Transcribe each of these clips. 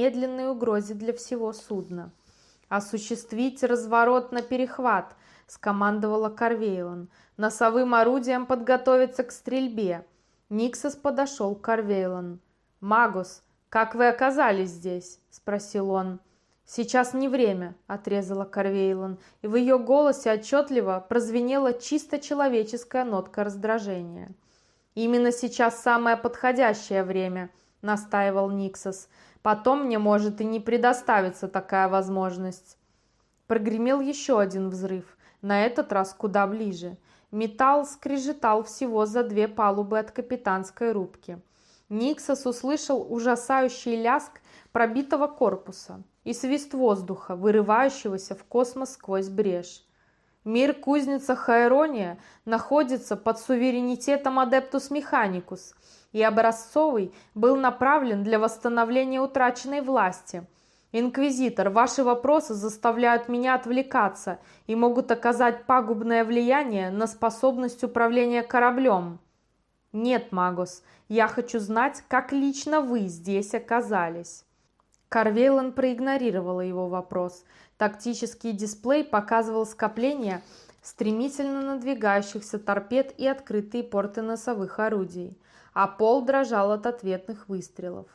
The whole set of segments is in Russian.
медленной угрозе для всего судна. «Осуществить разворот на перехват», — скомандовала Карвейлон. «Носовым орудием подготовиться к стрельбе». Никсос подошел к Карвейлон. «Магус, как вы оказались здесь?» — спросил он. «Сейчас не время», — отрезала Карвейлон, и в ее голосе отчетливо прозвенела чисто человеческая нотка раздражения. «Именно сейчас самое подходящее время», — настаивал Никсос. «Потом мне может и не предоставиться такая возможность». Прогремел еще один взрыв, на этот раз куда ближе. Металл скрежетал всего за две палубы от капитанской рубки. Никсос услышал ужасающий ляск пробитого корпуса и свист воздуха, вырывающегося в космос сквозь брешь. Мир кузница Хайрония находится под суверенитетом Адептус Механикус, и образцовый был направлен для восстановления утраченной власти. Инквизитор, ваши вопросы заставляют меня отвлекаться и могут оказать пагубное влияние на способность управления кораблем. Нет, Магус, я хочу знать, как лично вы здесь оказались. Карвейлан проигнорировала его вопрос. Тактический дисплей показывал скопление стремительно надвигающихся торпед и открытые порты носовых орудий, а пол дрожал от ответных выстрелов.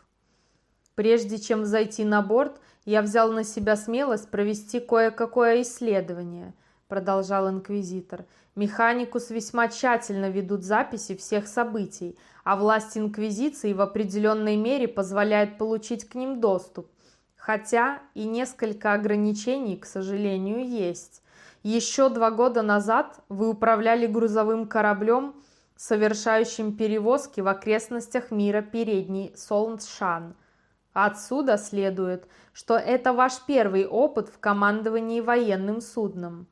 Прежде чем зайти на борт, я взял на себя смелость провести кое-какое исследование, продолжал инквизитор. Механикус весьма тщательно ведут записи всех событий, а власть Инквизиции в определенной мере позволяет получить к ним доступ. Хотя и несколько ограничений, к сожалению, есть. Еще два года назад вы управляли грузовым кораблем, совершающим перевозки в окрестностях мира передний Солнцшан. Отсюда следует, что это ваш первый опыт в командовании военным судном.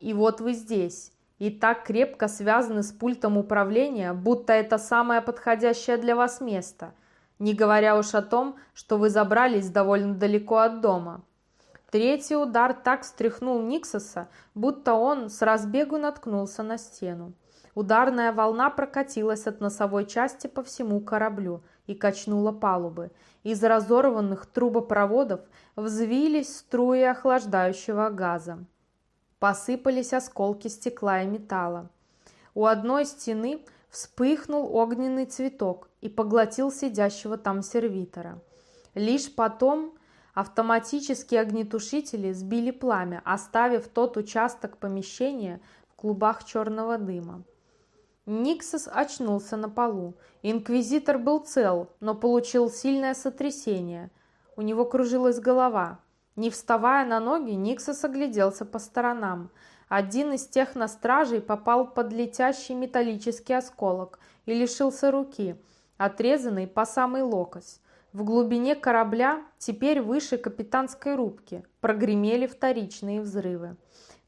И вот вы здесь, и так крепко связаны с пультом управления, будто это самое подходящее для вас место, не говоря уж о том, что вы забрались довольно далеко от дома. Третий удар так встряхнул Никсоса, будто он с разбегу наткнулся на стену. Ударная волна прокатилась от носовой части по всему кораблю и качнула палубы. Из разорванных трубопроводов взвились струи охлаждающего газа. Посыпались осколки стекла и металла. У одной стены вспыхнул огненный цветок и поглотил сидящего там сервитора. Лишь потом автоматические огнетушители сбили пламя, оставив тот участок помещения в клубах черного дыма. Никсос очнулся на полу. Инквизитор был цел, но получил сильное сотрясение. У него кружилась голова. Не вставая на ноги, Никсос огляделся по сторонам. Один из тех на стражей попал под летящий металлический осколок и лишился руки, отрезанной по самый локоть. В глубине корабля, теперь выше капитанской рубки, прогремели вторичные взрывы.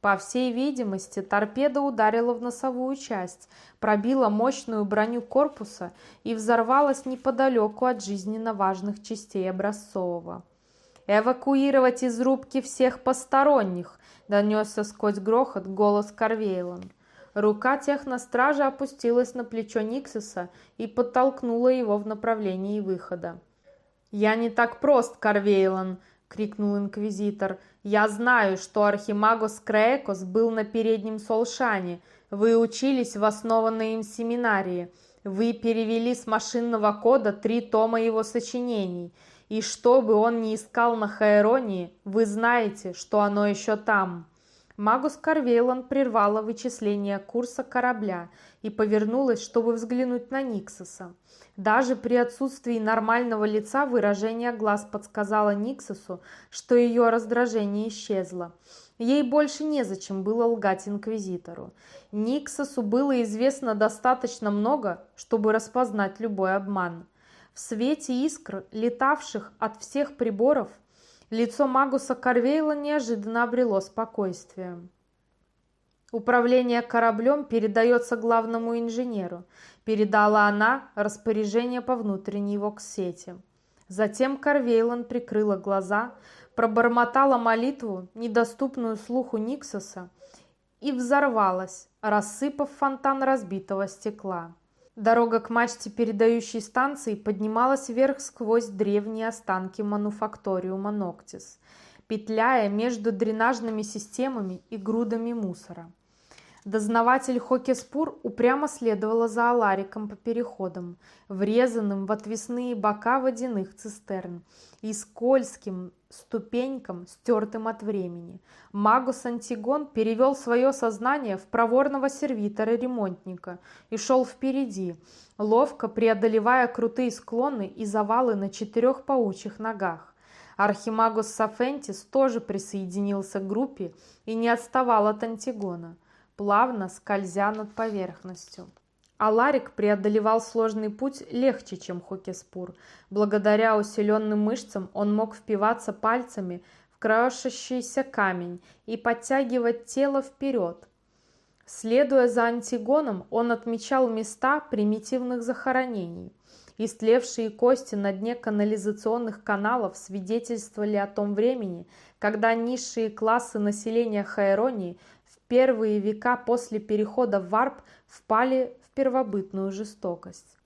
По всей видимости, торпеда ударила в носовую часть, пробила мощную броню корпуса и взорвалась неподалеку от жизненно важных частей образцового. «Эвакуировать из рубки всех посторонних!» – донесся сквозь грохот голос Карвейлан. Рука техностража опустилась на плечо Никсиса и подтолкнула его в направлении выхода. «Я не так прост, Карвейлан!» — крикнул инквизитор. «Я знаю, что Архимагос Креекос был на переднем Солшане. Вы учились в основанной им семинарии. Вы перевели с машинного кода три тома его сочинений. И что бы он ни искал на Хаэронии, вы знаете, что оно еще там. Магус Карвейлан прервала вычисление курса корабля и повернулась, чтобы взглянуть на Никсоса. Даже при отсутствии нормального лица выражение глаз подсказало Никсосу, что ее раздражение исчезло. Ей больше незачем было лгать инквизитору. Никсосу было известно достаточно много, чтобы распознать любой обман. В свете искр, летавших от всех приборов, лицо Магуса Карвейла неожиданно обрело спокойствие. Управление кораблем передается главному инженеру. Передала она распоряжение по внутренней воксете. Затем Карвейлан прикрыла глаза, пробормотала молитву, недоступную слуху Никсоса, и взорвалась, рассыпав фонтан разбитого стекла. Дорога к мачте передающей станции поднималась вверх сквозь древние останки мануфакториума Ноктис, петляя между дренажными системами и грудами мусора. Дознаватель Хокеспур упрямо следовала за Алариком по переходам, врезанным в отвесные бока водяных цистерн и скользким ступенькам, стертым от времени. Магус Антигон перевел свое сознание в проворного сервитора-ремонтника и шел впереди, ловко преодолевая крутые склоны и завалы на четырех паучьих ногах. Архимагус Сафентис тоже присоединился к группе и не отставал от Антигона плавно скользя над поверхностью. Аларик преодолевал сложный путь легче, чем Хокеспур. Благодаря усиленным мышцам он мог впиваться пальцами в крошащийся камень и подтягивать тело вперед. Следуя за Антигоном, он отмечал места примитивных захоронений. Истлевшие кости на дне канализационных каналов свидетельствовали о том времени, когда низшие классы населения Хайронии первые века после перехода в варп впали в первобытную жестокость.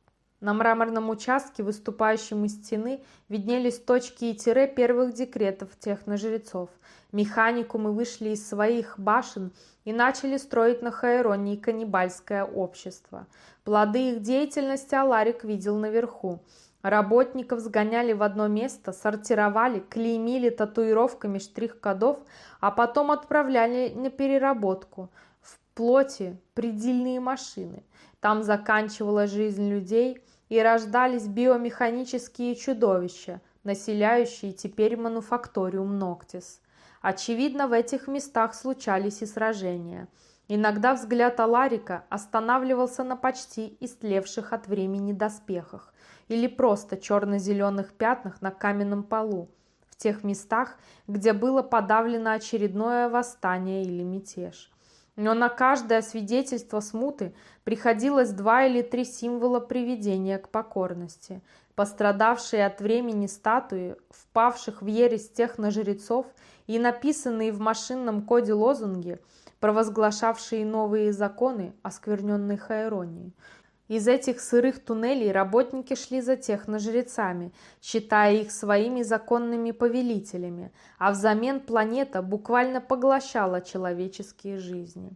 На мраморном участке, выступающем из стены, виднелись точки и тире первых декретов техножрецов. Механикумы вышли из своих башен и начали строить на Хайронии каннибальское общество. Плоды их деятельности Аларик видел наверху. Работников сгоняли в одно место, сортировали, клеймили татуировками штрих-кодов, а потом отправляли на переработку. В плоти предельные машины. Там заканчивалась жизнь людей и рождались биомеханические чудовища, населяющие теперь мануфакториум Ноктис. Очевидно, в этих местах случались и сражения. Иногда взгляд Аларика останавливался на почти истлевших от времени доспехах или просто черно-зеленых пятнах на каменном полу, в тех местах, где было подавлено очередное восстание или мятеж. Но на каждое свидетельство смуты приходилось два или три символа приведения к покорности. Пострадавшие от времени статуи, впавших в ересь техножрецов и написанные в машинном коде лозунги, провозглашавшие новые законы оскверненной Хайронии – из этих сырых туннелей работники шли за техножрецами, считая их своими законными повелителями, а взамен планета буквально поглощала человеческие жизни.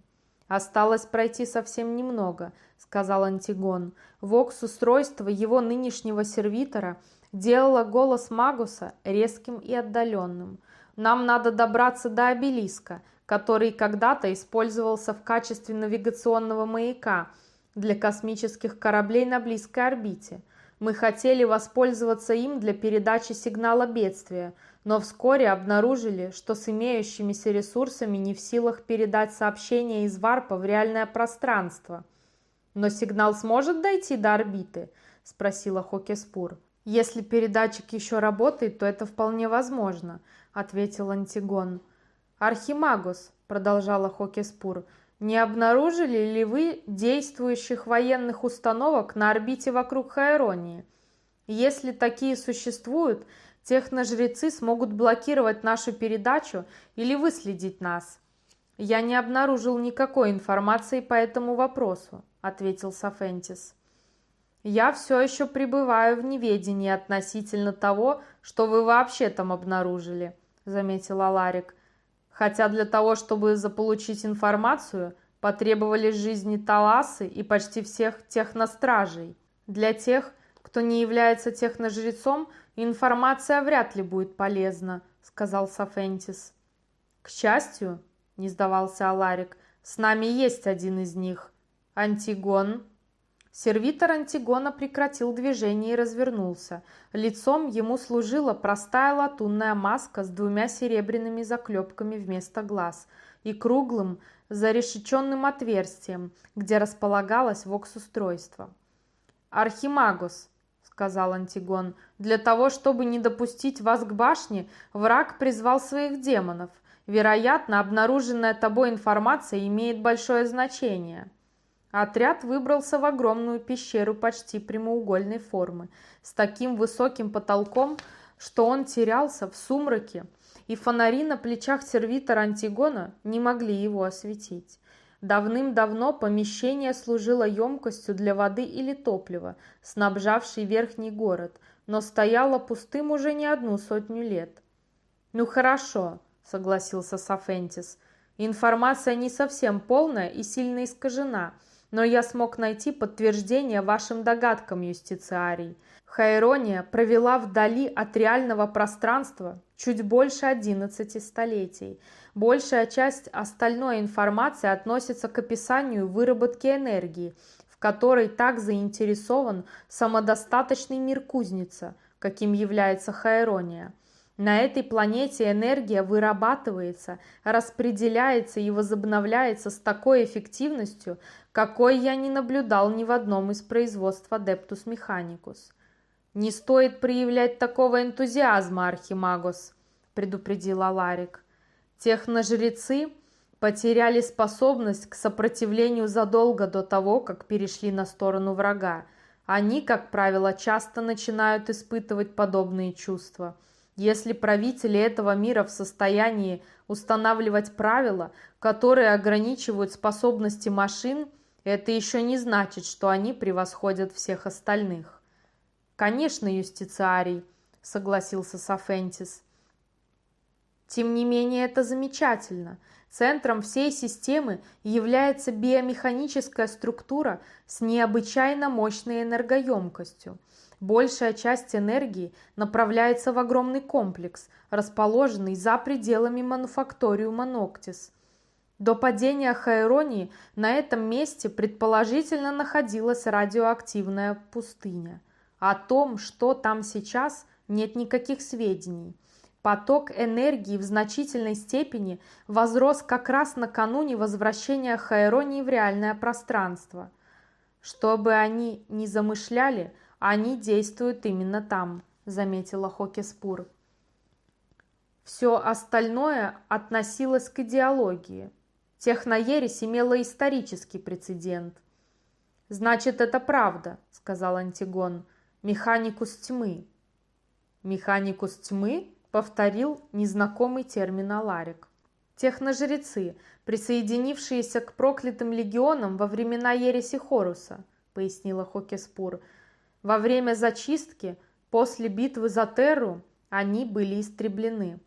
«Осталось пройти совсем немного», — сказал Антигон. Вокс-устройство его нынешнего сервитора делало голос Магуса резким и отдаленным. «Нам надо добраться до обелиска», который когда-то использовался в качестве навигационного маяка — для космических кораблей на близкой орбите. Мы хотели воспользоваться им для передачи сигнала бедствия, но вскоре обнаружили, что с имеющимися ресурсами не в силах передать сообщение из варпа в реальное пространство. «Но сигнал сможет дойти до орбиты?» – спросила Хокеспур. «Если передатчик еще работает, то это вполне возможно», – ответил Антигон. «Архимагус», – продолжала Хокеспур, – не обнаружили ли вы действующих военных установок на орбите вокруг Хайронии? Если такие существуют, техножрецы смогут блокировать нашу передачу или выследить нас. Я не обнаружил никакой информации по этому вопросу, ответил Сафентис. Я все еще пребываю в неведении относительно того, что вы вообще там обнаружили, заметил Аларик. Хотя для того, чтобы заполучить информацию, потребовались жизни Таласы и почти всех техностражей. Для тех, кто не является техножрецом, информация вряд ли будет полезна, сказал Сафентис. К счастью, не сдавался Аларик, с нами есть один из них. Антигон. Сервитор Антигона прекратил движение и развернулся. Лицом ему служила простая латунная маска с двумя серебряными заклепками вместо глаз и круглым, зарешеченным отверстием, где располагалось вокс-устройство. «Архимагус», — сказал Антигон, — «для того, чтобы не допустить вас к башне, враг призвал своих демонов. Вероятно, обнаруженная тобой информация имеет большое значение». Отряд выбрался в огромную пещеру почти прямоугольной формы, с таким высоким потолком, что он терялся в сумраке, и фонари на плечах сервитора Антигона не могли его осветить. Давным-давно помещение служило емкостью для воды или топлива, снабжавшей верхний город, но стояло пустым уже не одну сотню лет. «Ну хорошо», — согласился Сафентис. «Информация не совсем полная и сильно искажена, но я смог найти подтверждение вашим догадкам, юстициарий. Хайрония провела вдали от реального пространства чуть больше 11 столетий. Большая часть остальной информации относится к описанию выработки энергии, в которой так заинтересован самодостаточный мир кузница, каким является Хайрония. На этой планете энергия вырабатывается, распределяется и возобновляется с такой эффективностью, какой я не наблюдал ни в одном из производств Adeptus Mechanicus. «Не стоит проявлять такого энтузиазма, Архимагос», – предупредил Аларик. «Техножрецы потеряли способность к сопротивлению задолго до того, как перешли на сторону врага. Они, как правило, часто начинают испытывать подобные чувства. Если правители этого мира в состоянии устанавливать правила, которые ограничивают способности машин, это еще не значит, что они превосходят всех остальных. «Конечно, юстициарий», — согласился Сафентис. Тем не менее, это замечательно. Центром всей системы является биомеханическая структура с необычайно мощной энергоемкостью. Большая часть энергии направляется в огромный комплекс, расположенный за пределами мануфакториума Ноктис. До падения Хайронии на этом месте предположительно находилась радиоактивная пустыня – о том, что там сейчас, нет никаких сведений. Поток энергии в значительной степени возрос как раз накануне возвращения Хайронии в реальное пространство. Что бы они ни замышляли, они действуют именно там, заметила Хокеспур. Все остальное относилось к идеологии. Техноересь имела исторический прецедент. «Значит, это правда», — сказал Антигон. Механикус тьмы. Механикус тьмы повторил незнакомый термин Аларик. Техножрецы, присоединившиеся к проклятым легионам во времена ереси Хоруса, пояснила Хокеспур. Во время зачистки, после битвы за Терру, они были истреблены.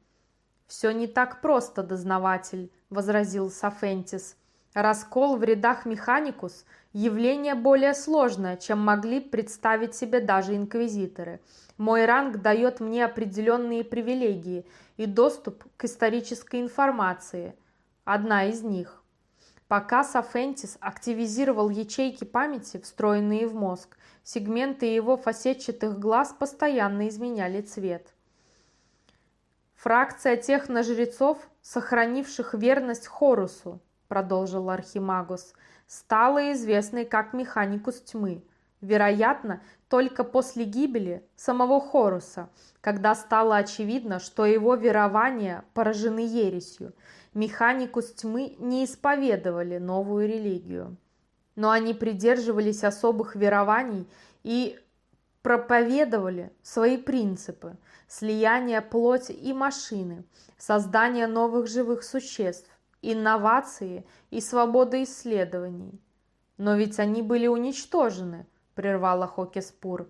«Все не так просто, дознаватель», — возразил Сафентис. Раскол в рядах Механикус – явление более сложное, чем могли представить себе даже инквизиторы. Мой ранг дает мне определенные привилегии и доступ к исторической информации. Одна из них. Пока Сафентис активизировал ячейки памяти, встроенные в мозг, сегменты его фасетчатых глаз постоянно изменяли цвет. Фракция тех нажрецов, сохранивших верность Хорусу, продолжил Архимагус, стала известной как механикус тьмы. Вероятно, только после гибели самого Хоруса, когда стало очевидно, что его верования поражены ересью. Механикус тьмы не исповедовали новую религию. Но они придерживались особых верований и проповедовали свои принципы – слияние плоти и машины, создание новых живых существ, инновации и свобода исследований. Но ведь они были уничтожены, прервала Хокеспур.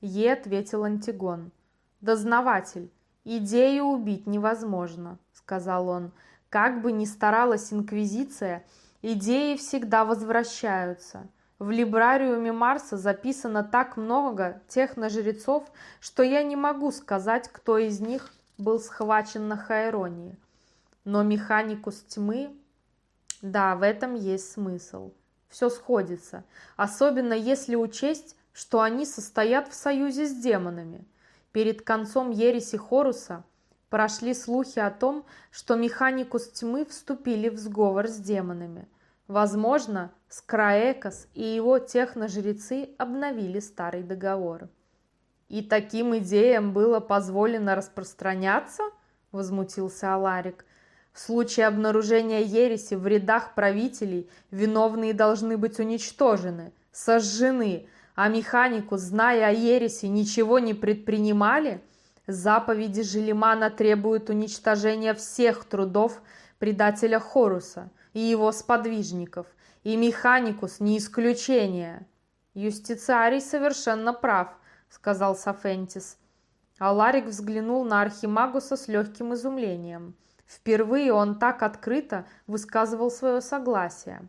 Ей ответил Антигон. Дознаватель, идею убить невозможно, сказал он. Как бы ни старалась Инквизиция, идеи всегда возвращаются. В либрариуме Марса записано так много техножрецов, что я не могу сказать, кто из них был схвачен на Хайронии. Но механикус тьмы, да, в этом есть смысл. Все сходится, особенно если учесть, что они состоят в союзе с демонами. Перед концом ереси Хоруса прошли слухи о том, что механикус тьмы вступили в сговор с демонами. Возможно, Скраекос и его техножрецы обновили старый договор. «И таким идеям было позволено распространяться?» – возмутился Аларик. В случае обнаружения ереси в рядах правителей виновные должны быть уничтожены, сожжены, а механику, зная о ереси, ничего не предпринимали? Заповеди Желимана требуют уничтожения всех трудов предателя Хоруса. и его сподвижников, и Механикус не исключение. Юстициарий совершенно прав, сказал Сафентис. Аларик взглянул на Архимагуса с легким изумлением. Впервые он так открыто высказывал свое согласие.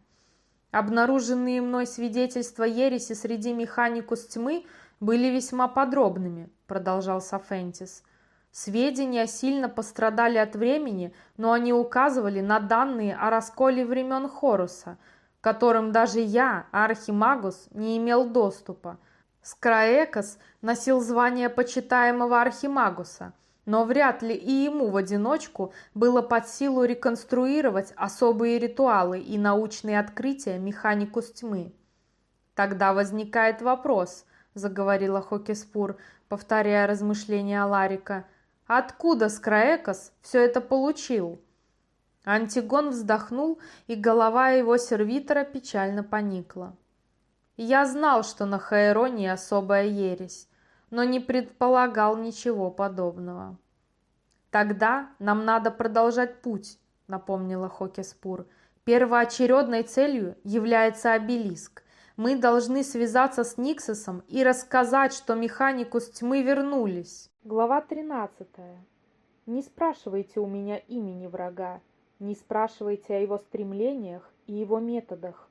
Обнаруженные мной свидетельства ереси среди механикус тьмы были весьма подробными, продолжал Сафентис. Сведения сильно пострадали от времени, но они указывали на данные о расколе времен Хоруса, которым даже я, Архимагус, не имел доступа. Скраекос носил звание почитаемого Архимагуса, но вряд ли и ему в одиночку было под силу реконструировать особые ритуалы и научные открытия механикус тьмы. Тогда возникает вопрос, заговорила Хокеспур, повторяя размышления Ларика – Откуда Скраекос все это получил? Антигон вздохнул, и голова его сервитора печально поникла. Я знал, что на Хаэроне особая ересь, но не предполагал ничего подобного. Тогда нам надо продолжать путь, напомнила Хокеспур. Первоочередной целью является обелиск. Мы должны связаться с Никсосом и рассказать, что механикус тьмы вернулись. Глава 13. Не спрашивайте у меня имени врага, не спрашивайте о его стремлениях и его методах,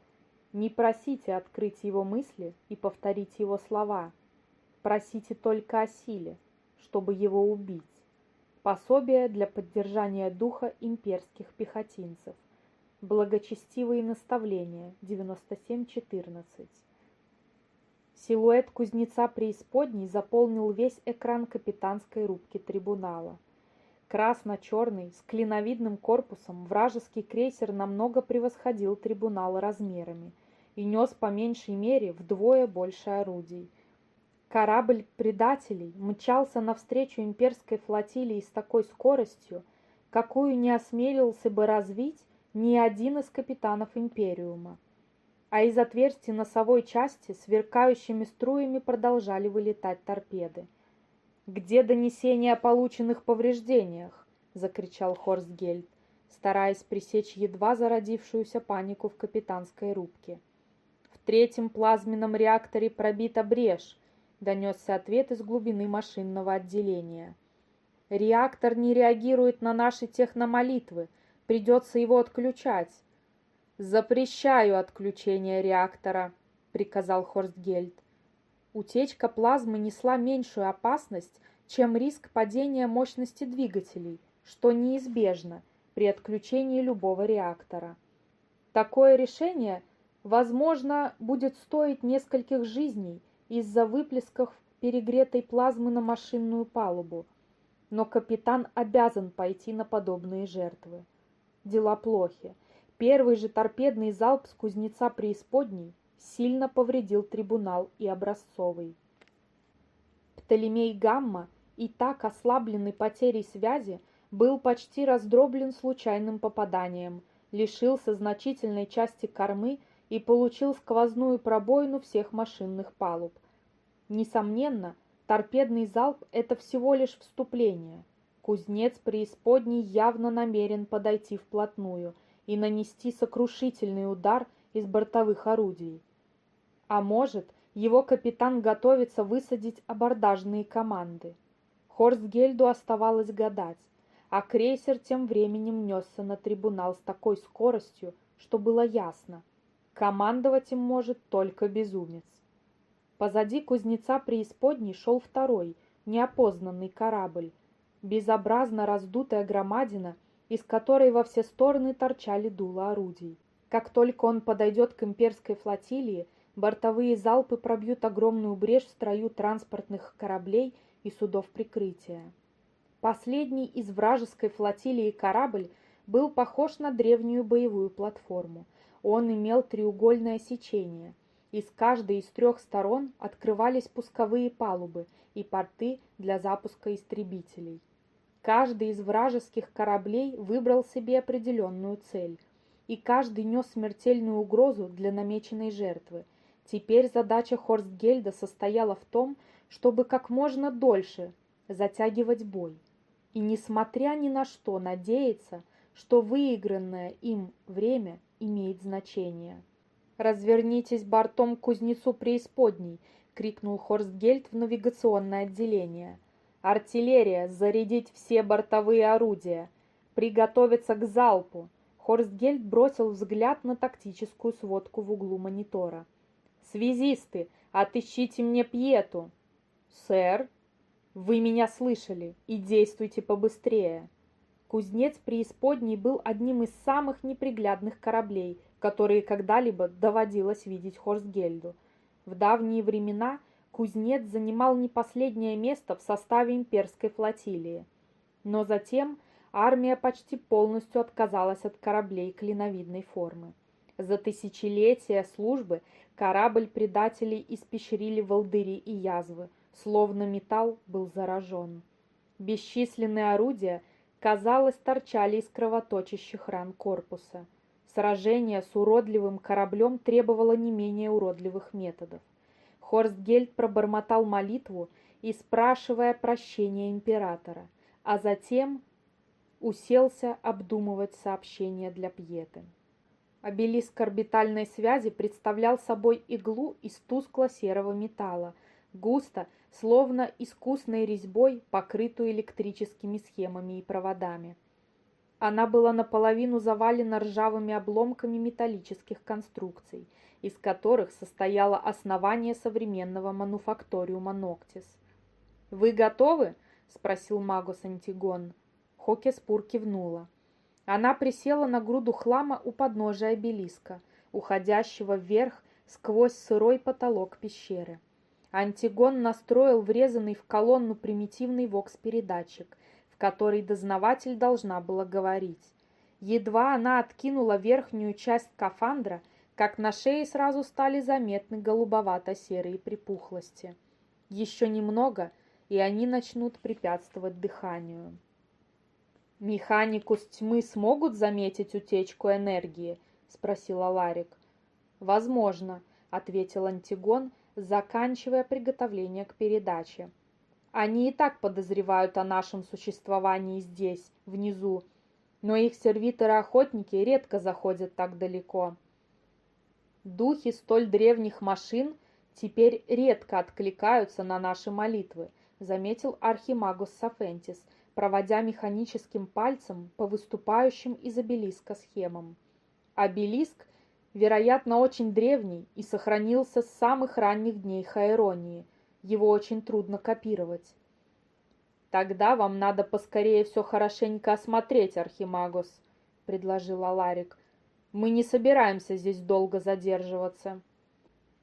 не просите открыть его мысли и повторить его слова. Просите только о силе, чтобы его убить. Пособие для поддержания духа имперских пехотинцев. Благочестивые наставления 97.14. Силуэт кузнеца преисподней заполнил весь экран капитанской рубки трибунала. Красно-черный, с клиновидным корпусом, вражеский крейсер намного превосходил трибунал размерами и нес по меньшей мере вдвое больше орудий. Корабль предателей мчался навстречу имперской флотилии с такой скоростью, какую не осмелился бы развить ни один из капитанов Империума а из отверстий носовой части сверкающими струями продолжали вылетать торпеды. «Где донесение о полученных повреждениях?» — закричал Хорстгельд, стараясь пресечь едва зародившуюся панику в капитанской рубке. «В третьем плазменном реакторе пробита брешь», — донесся ответ из глубины машинного отделения. «Реактор не реагирует на наши техномолитвы, придется его отключать. «Запрещаю отключение реактора», — приказал Хорстгельд. Утечка плазмы несла меньшую опасность, чем риск падения мощности двигателей, что неизбежно при отключении любого реактора. Такое решение, возможно, будет стоить нескольких жизней из-за выплесков перегретой плазмы на машинную палубу, но капитан обязан пойти на подобные жертвы. Дела плохи. Первый же торпедный залп с кузнеца преисподней сильно повредил трибунал и образцовый. Птолемей Гамма, и так ослабленный потерей связи, был почти раздроблен случайным попаданием, лишился значительной части кормы и получил сквозную пробоину всех машинных палуб. Несомненно, торпедный залп – это всего лишь вступление. Кузнец преисподней явно намерен подойти вплотную – и нанести сокрушительный удар из бортовых орудий. А может, его капитан готовится высадить абордажные команды. Хорстгельду оставалось гадать, а крейсер тем временем несся на трибунал с такой скоростью, что было ясно. Командовать им может только безумец. Позади кузнеца преисподней шел второй, неопознанный корабль. Безобразно раздутая громадина из которой во все стороны торчали дула орудий. Как только он подойдет к имперской флотилии, бортовые залпы пробьют огромную брешь в строю транспортных кораблей и судов прикрытия. Последний из вражеской флотилии корабль был похож на древнюю боевую платформу. Он имел треугольное сечение. Из каждой из трех сторон открывались пусковые палубы и порты для запуска истребителей. Каждый из вражеских кораблей выбрал себе определенную цель, и каждый нес смертельную угрозу для намеченной жертвы. Теперь задача Хорстгельда состояла в том, чтобы как можно дольше затягивать бой. И, несмотря ни на что, надеяться, что выигранное им время имеет значение. «Развернитесь бортом к кузнецу преисподней!» — крикнул Хорстгельд в навигационное отделение. «Артиллерия! Зарядить все бортовые орудия! Приготовиться к залпу!» Хорстгельд бросил взгляд на тактическую сводку в углу монитора. «Связисты, отыщите мне Пьету!» «Сэр, вы меня слышали и действуйте побыстрее!» Кузнец преисподней был одним из самых неприглядных кораблей, которые когда-либо доводилось видеть Хорстгельду. В давние времена кузнец занимал не последнее место в составе имперской флотилии. Но затем армия почти полностью отказалась от кораблей клиновидной формы. За тысячелетия службы корабль предателей испещрили волдыри и язвы, словно металл был заражен. Бесчисленные орудия, казалось, торчали из кровоточащих ран корпуса. Сражение с уродливым кораблем требовало не менее уродливых методов. Хорстгельд пробормотал молитву и спрашивая прощения императора, а затем уселся обдумывать сообщение для Пьеты. Обелиск орбитальной связи представлял собой иглу из тускло-серого металла, густо, словно искусной резьбой, покрытую электрическими схемами и проводами. Она была наполовину завалена ржавыми обломками металлических конструкций, из которых состояло основание современного мануфакториума Ноктис. «Вы готовы?» – спросил Магус Антигон. Хокеспур кивнула. Она присела на груду хлама у подножия обелиска, уходящего вверх сквозь сырой потолок пещеры. Антигон настроил врезанный в колонну примитивный вокс-передатчик, в который дознаватель должна была говорить. Едва она откинула верхнюю часть скафандра, как на шее сразу стали заметны голубовато-серые припухлости. Еще немного, и они начнут препятствовать дыханию. «Механику с тьмы смогут заметить утечку энергии?» — спросила Ларик. «Возможно», — ответил Антигон, заканчивая приготовление к передаче. «Они и так подозревают о нашем существовании здесь, внизу, но их сервиторы-охотники редко заходят так далеко. Духи столь древних машин теперь редко откликаются на наши молитвы», — заметил Архимагус Сафентис — проводя механическим пальцем по выступающим из обелиска схемам. Обелиск, вероятно, очень древний и сохранился с самых ранних дней Хаэронии. Его очень трудно копировать. «Тогда вам надо поскорее все хорошенько осмотреть, Архимагус», — предложил Аларик. «Мы не собираемся здесь долго задерживаться».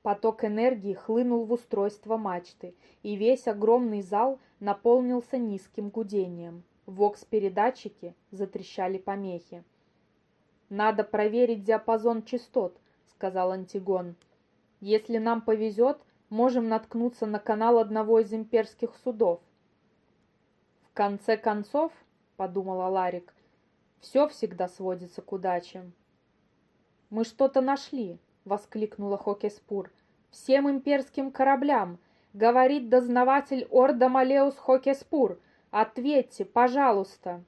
Поток энергии хлынул в устройство мачты, и весь огромный зал наполнился низким гудением. В вокс-передатчике затрещали помехи. «Надо проверить диапазон частот», — сказал Антигон. «Если нам повезет, можем наткнуться на канал одного из имперских судов». «В конце концов», — подумала Ларик, — «все всегда сводится к удаче». «Мы что-то нашли», — воскликнула Хокеспур. «Всем имперским кораблям! Говорит дознаватель Орда Малеус Хокеспур! Ответьте, пожалуйста!»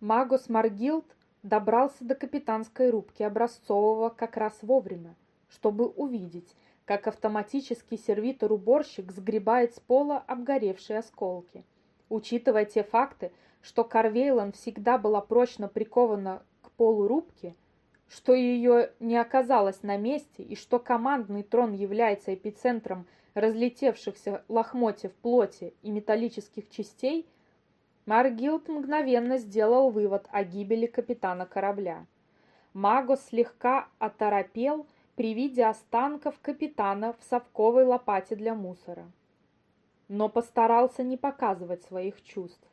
Магус Маргилд добрался до капитанской рубки Образцового как раз вовремя, чтобы увидеть, как автоматический сервитор-уборщик сгребает с пола обгоревшие осколки. Учитывая те факты, что Карвейлан всегда была прочно прикована к полу рубки, что ее не оказалось на месте и что командный трон является эпицентром разлетевшихся лохмотьев плоти и металлических частей, Маргилд мгновенно сделал вывод о гибели капитана корабля. Магос слегка оторопел при виде останков капитана в совковой лопате для мусора, но постарался не показывать своих чувств.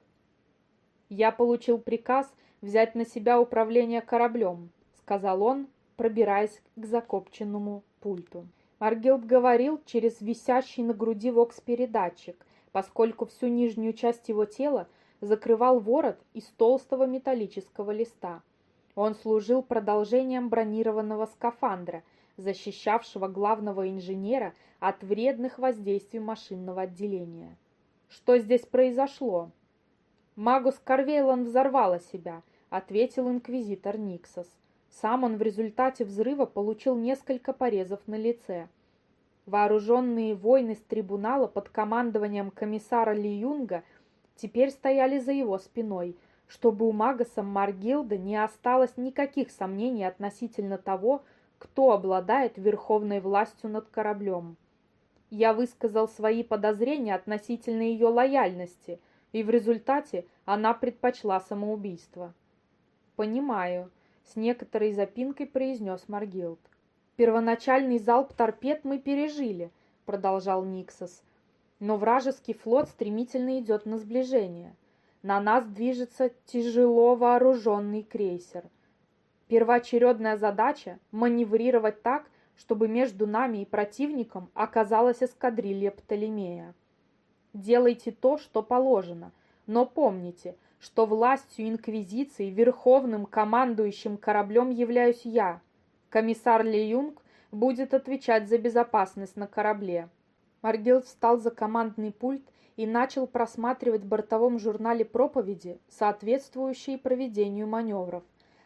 «Я получил приказ взять на себя управление кораблем», сказал он, пробираясь к закопченному пульту. Маргилд говорил через висящий на груди вокс-передатчик, поскольку всю нижнюю часть его тела закрывал ворот из толстого металлического листа. Он служил продолжением бронированного скафандра, защищавшего главного инженера от вредных воздействий машинного отделения. Что здесь произошло? Магус Карвейлан взорвала себя – ответил инквизитор Никсос. Сам он в результате взрыва получил несколько порезов на лице. Вооруженные воины с трибунала под командованием комиссара Ли Юнга теперь стояли за его спиной, чтобы у Магаса Маргилда не осталось никаких сомнений относительно того, кто обладает верховной властью над кораблем. Я высказал свои подозрения относительно ее лояльности, и в результате она предпочла самоубийство. «Понимаю», — с некоторой запинкой произнес Маргилд. «Первоначальный залп торпед мы пережили», — продолжал Никсос. «Но вражеский флот стремительно идет на сближение. На нас движется тяжело вооруженный крейсер. Первоочередная задача – маневрировать так, чтобы между нами и противником оказалась эскадрилья Птолемея. Делайте то, что положено, но помните, что властью Инквизиции верховным командующим кораблем являюсь я. Комиссар Ли Юнг будет отвечать за безопасность на корабле. Маргел встал за командный пульт и начал просматривать в бортовом журнале проповеди, соответствующие проведению маневров.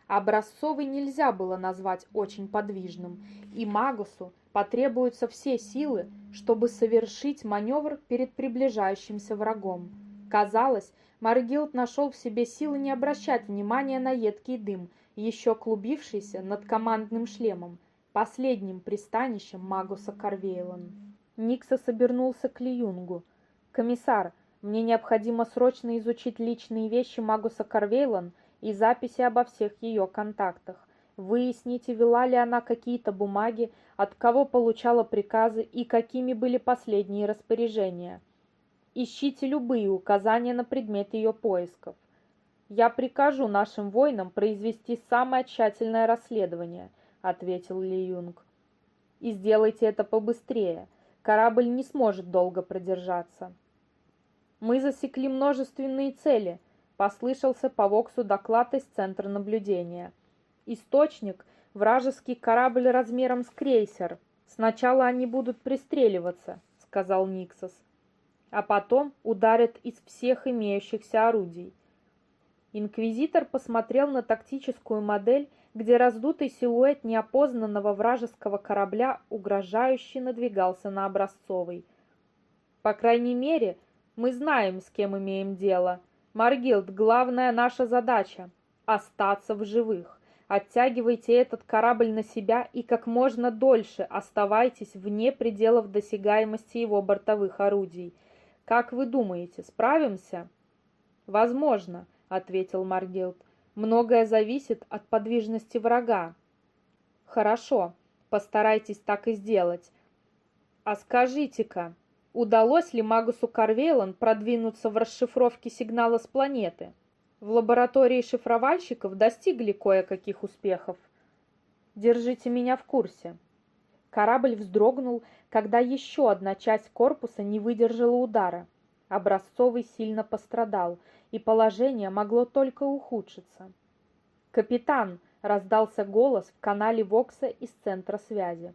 Образцовый нельзя было назвать очень подвижным, и Магусу потребуются все силы, чтобы совершить маневр перед приближающимся врагом. Казалось, Маргилд нашел в себе силы не обращать внимания на едкий дым, еще клубившийся над командным шлемом, последним пристанищем Магуса Карвейлан. Никса обернулся к Лиюнгу. «Комиссар, мне необходимо срочно изучить личные вещи Магуса Карвейлан и записи обо всех ее контактах. Выясните, вела ли она какие-то бумаги, от кого получала приказы и какими были последние распоряжения. Ищите любые указания на предмет ее поисков. Я прикажу нашим воинам произвести самое тщательное расследование, ответил Ли Юнг. И сделайте это побыстрее. Корабль не сможет долго продержаться. Мы засекли множественные цели – Послышался по Воксу доклад из центра наблюдения. Источник – вражеский корабль размером с крейсер. Сначала они будут пристреливаться, сказал Никсос. А потом ударят из всех имеющихся орудий. Инквизитор посмотрел на тактическую модель, где раздутый силуэт неопознанного вражеского корабля угрожающе надвигался на Образцовый. «По крайней мере, мы знаем, с кем имеем дело», Маргилд, главная наша задача – остаться в живых. Оттягивайте этот корабль на себя и как можно дольше оставайтесь вне пределов досягаемости его бортовых орудий. Как вы думаете, справимся? Возможно, ответил Маргилд. Многое зависит от подвижности врага. Хорошо, постарайтесь так и сделать. А скажите-ка, Удалось ли Магусу Карвейлан продвинуться в расшифровке сигнала с планеты? В лаборатории шифровальщиков достигли кое-каких успехов. Держите меня в курсе. Корабль вздрогнул, когда еще одна часть корпуса не выдержала удара. Образцовый сильно пострадал, и положение могло только ухудшиться. «Капитан!» — раздался голос в канале Вокса из центра связи.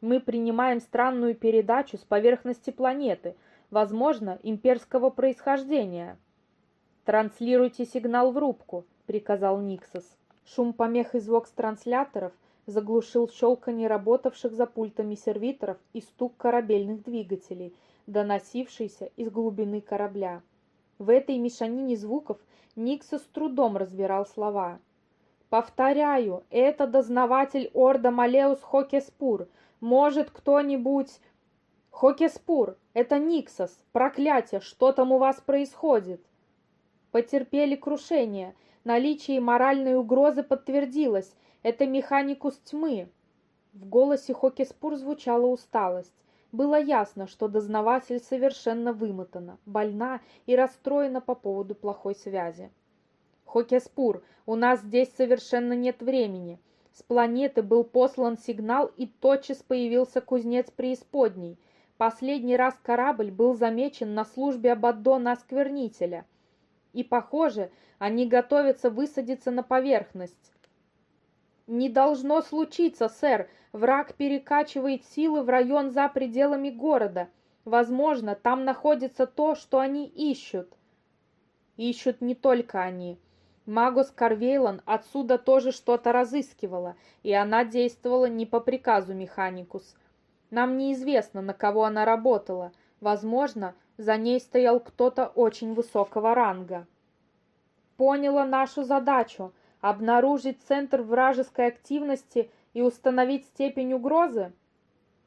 Мы принимаем странную передачу с поверхности планеты, возможно, имперского происхождения. «Транслируйте сигнал в рубку», — приказал Никсос. Шум помех из вокс-трансляторов заглушил щелканье работавших за пультами сервиторов и стук корабельных двигателей, доносившийся из глубины корабля. В этой мешанине звуков Никсос с трудом разбирал слова. «Повторяю, это дознаватель Орда Малеус Хокеспур», может, кто-нибудь... Хокеспур, это Никсос, проклятие, что там у вас происходит? Потерпели крушение, наличие моральной угрозы подтвердилось, это механикус тьмы. В голосе Хокеспур звучала усталость. Было ясно, что дознаватель совершенно вымотана, больна и расстроена по поводу плохой связи. «Хокеспур, у нас здесь совершенно нет времени. С планеты был послан сигнал, и тотчас появился кузнец преисподней. Последний раз корабль был замечен на службе Абаддона-осквернителя. И, похоже, они готовятся высадиться на поверхность. «Не должно случиться, сэр. Враг перекачивает силы в район за пределами города. Возможно, там находится то, что они ищут». «Ищут не только они. Магус Карвейлан отсюда тоже что-то разыскивала, и она действовала не по приказу Механикус. Нам неизвестно, на кого она работала. Возможно, за ней стоял кто-то очень высокого ранга. Поняла нашу задачу – обнаружить центр вражеской активности и установить степень угрозы?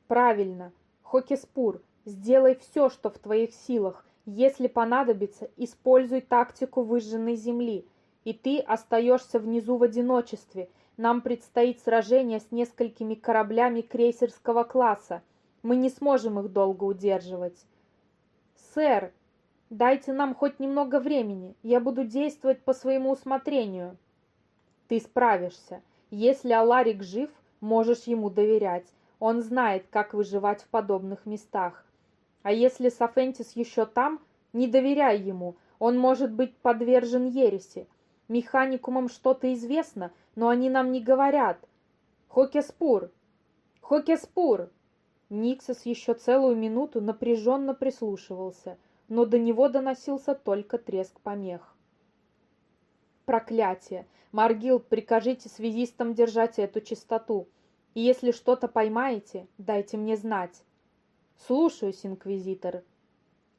Правильно. Хокеспур, сделай все, что в твоих силах. Если понадобится, используй тактику выжженной земли – и ты остаешься внизу в одиночестве. Нам предстоит сражение с несколькими кораблями крейсерского класса. Мы не сможем их долго удерживать. Сэр, дайте нам хоть немного времени. Я буду действовать по своему усмотрению. Ты справишься. Если Аларик жив, можешь ему доверять. Он знает, как выживать в подобных местах. А если Сафентис еще там, не доверяй ему. Он может быть подвержен ереси. Механикумам что-то известно, но они нам не говорят. Хокеспур! Хокеспур!» Никсос еще целую минуту напряженно прислушивался, но до него доносился только треск помех. «Проклятие! Маргил, прикажите связистам держать эту чистоту, и если что-то поймаете, дайте мне знать». «Слушаюсь, инквизитор».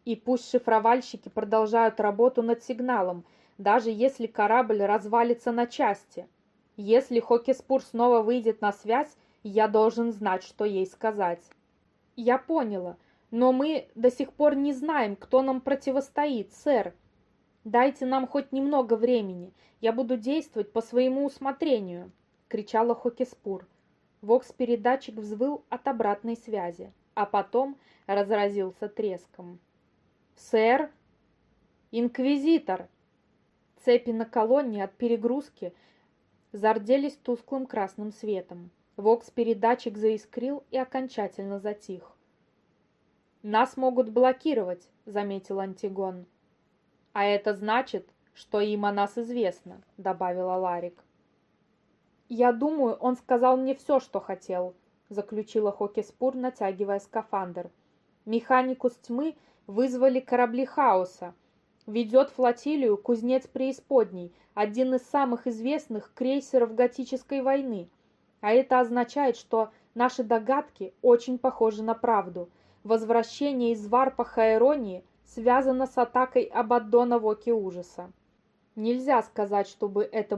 И пусть шифровальщики продолжают работу над сигналом – даже если корабль развалится на части. Если Хокеспур снова выйдет на связь, я должен знать, что ей сказать. Я поняла, но мы до сих пор не знаем, кто нам противостоит, сэр. Дайте нам хоть немного времени, я буду действовать по своему усмотрению, кричала Хокеспур. Вокс-передатчик взвыл от обратной связи, а потом разразился треском. «Сэр! Инквизитор!» Цепи на колонне от перегрузки зарделись тусклым красным светом. Вокс-передатчик заискрил и окончательно затих. «Нас могут блокировать», — заметил Антигон. «А это значит, что им о нас известно», — добавила Ларик. «Я думаю, он сказал мне все, что хотел», — заключила Хокеспур, натягивая скафандр. «Механикус тьмы вызвали корабли хаоса, ведет флотилию кузнец преисподней, один из самых известных крейсеров готической войны. А это означает, что наши догадки очень похожи на правду. Возвращение из варпа Хаэронии связано с атакой Абаддона в Оке Ужаса. Нельзя сказать, чтобы это